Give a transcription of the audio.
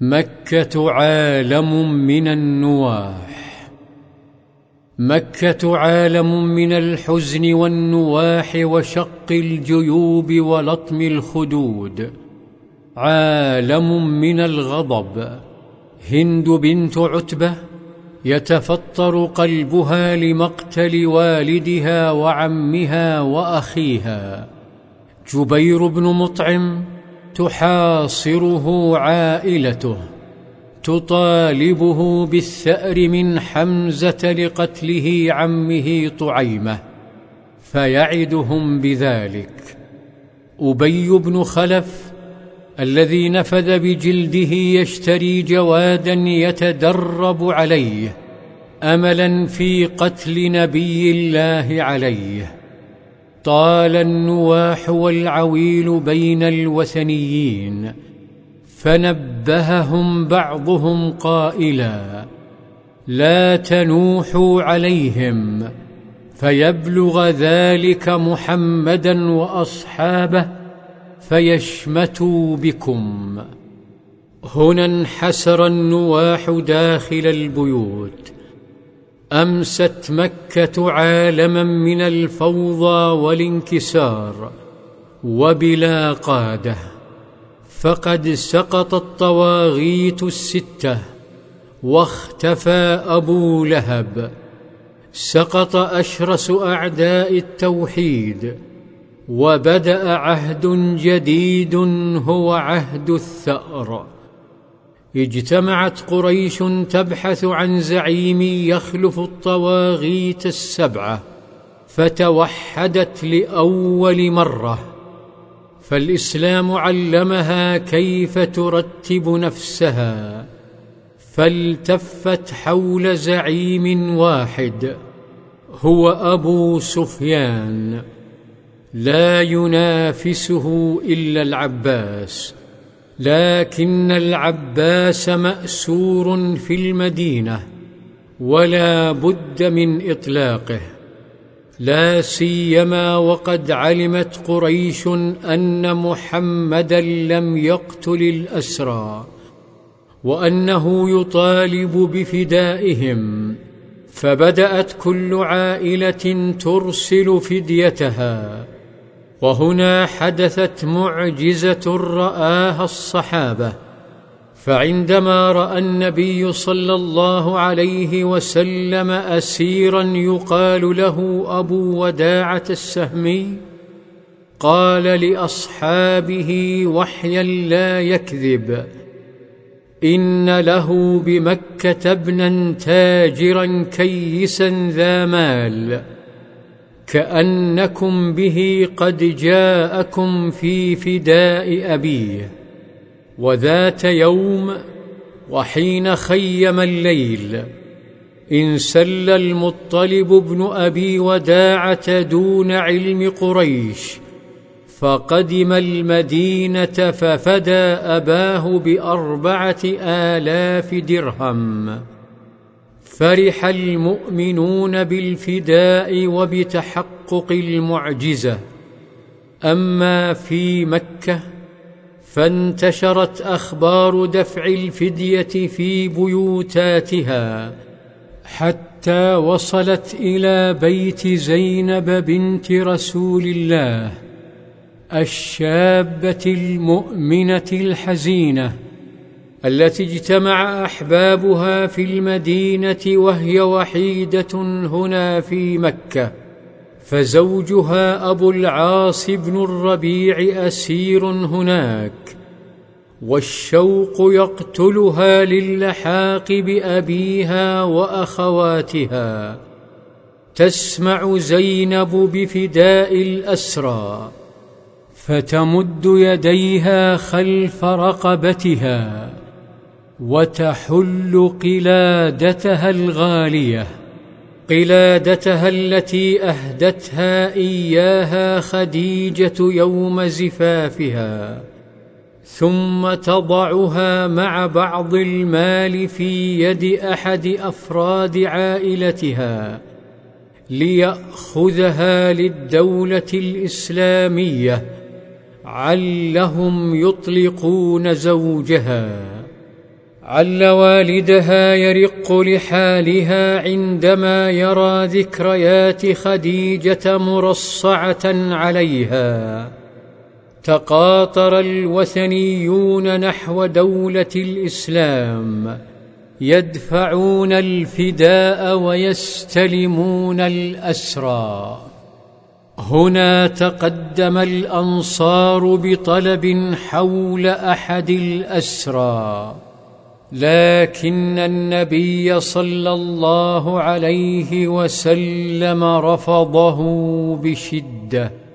مكة عالم من النواح. مكة عالم من الحزن والنواح وشق الجيوب ولطم الخدود. عالم من الغضب. هند بنت عتبة يتفطر قلبها لمقتل والدها وعمها وأخيها. جبير بن مطعم تحاصره عائلته تطالبه بالثأر من حمزة لقتله عمه طعيمة فيعدهم بذلك. أبي بن خلف الذي نفذ بجلده يشتري جوادا يتدرب عليه املا في قتل نبي الله عليه. طال النواح والعويل بين الوثنيين فنبههم بعضهم قائلا لا تنوحوا عليهم فيبلغ ذلك محمدا وأصحابه فيشمتوا بكم هنا انحسر النواح داخل البيوت أمست مكة عالما من الفوضى والانكسار وبلا قادة فقد سقط الطواغيت الستة واختفى أبو لهب. سقط أشرس أعداء التوحيد وبدأ عهد جديد هو عهد الثأر. اجتمعت قريش تبحث عن زعيم يخلف الطواغيت السبعه فتوحدت لأول مرة. فالإسلام علمها كيف ترتب نفسها فالتفت حول زعيم واحد هو أبو سفيان. لا ينافسه إلا العباس. لكن العباس مأسور في المدينة ولا بد من إطلاقه. لا سيما وقد علمت قريش أن محمدا لم يقتل الأسرى وأنه يطالب بفدائهم فبدأت كل عائلة ترسل فديتها. وهنا حدثت معجزة رآها الصحابة فعندما رأى النبي صلى الله عليه وسلم اسيرا يقال له أبو وداعة السهمي قال لأصحابه وحيا لا يكذب إن له بمكة ابنا تاجرا كيسا ذا مال. كأنكم به قد جاءكم في فداء أبيه وذات يوم وحين خيم الليل انسل المطلب بن أبي وداعة دون علم قريش فقدم المدينة ففدى أباه بأربعة آلاف درهم. فرح المؤمنون بالفداء وبتحقق المعجزة. أما في مكة فانتشرت أخبار دفع الفدية في بيوتاتها حتى وصلت إلى بيت زينب بنت رسول الله الشابة المؤمنة الحزينة. التي اجتمع أحبابها في المدينة وهي وحيدة هنا في مكة. فزوجها أبو العاص بن الربيع أسير هناك. والشوق يقتلها للحاق بأبيها وأخواتها. تسمع زينب بفداء الأسرى. فتمد يديها خلف رقبتها. وتحل قلادتها الغالية قلادتها التي أهدتها إياها خديجة يوم زفافها ثم تضعها مع بعض المال في يد أحد أفراد عائلتها ليأخذها للدولة الإسلامية علهم يطلقون زوجها. عل والدها يرق لحالها عندما يرى ذكريات خديجة مرصعة عليها. تقاطر الوثنيون نحو دولة الإسلام يدفعون الفداء ويستلمون الأسرى. هنا تقدم الأنصار بطلب حول أحد الأسرى. لكن النبي صلى الله عليه وسلم رفضه بشدة.